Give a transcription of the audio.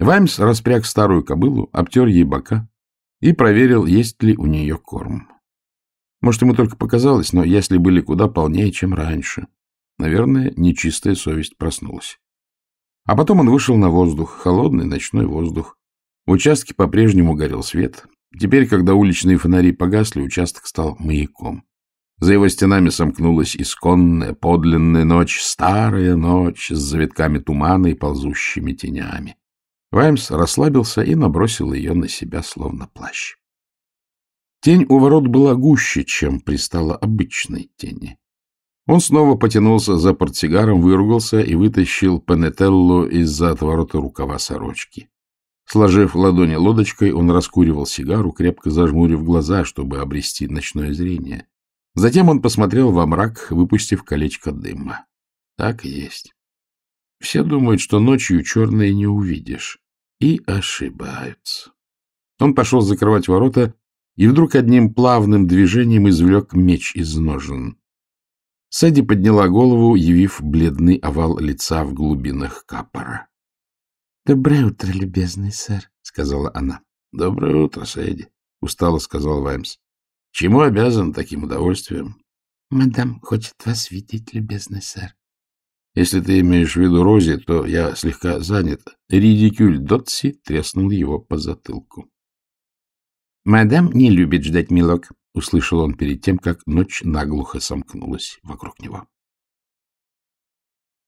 Ваймс распряг старую кобылу, обтер ей бока и проверил, есть ли у нее корм. Может, ему только показалось, но ясли были куда полнее, чем раньше. Наверное, нечистая совесть проснулась. А потом он вышел на воздух, холодный ночной воздух. В участке по-прежнему горел свет. Теперь, когда уличные фонари погасли, участок стал маяком. За его стенами сомкнулась исконная, подлинная ночь, старая ночь с завитками тумана и ползущими тенями. Ваймс расслабился и набросил ее на себя, словно плащ. Тень у ворот была гуще, чем пристала обычной тени. Он снова потянулся за портсигаром, выругался и вытащил пенетеллу из-за отворота рукава сорочки. Сложив ладони лодочкой, он раскуривал сигару, крепко зажмурив глаза, чтобы обрести ночное зрение. Затем он посмотрел во мрак, выпустив колечко дыма. Так и есть. Все думают, что ночью черное не увидишь. И ошибаются. Он пошел закрывать ворота и вдруг одним плавным движением извлек меч из ножен. Сэдди подняла голову, явив бледный овал лица в глубинах капора. — Доброе утро, любезный сэр, — сказала она. — Доброе утро, Сэдди, — устало сказал Ваймс. — Чему обязан таким удовольствием? — Мадам хочет вас видеть, любезный сэр. — Если ты имеешь в виду Рози, то я слегка занят. Ридикюль Дотси треснул его по затылку. — Мадам не любит ждать, милок, — услышал он перед тем, как ночь наглухо сомкнулась вокруг него.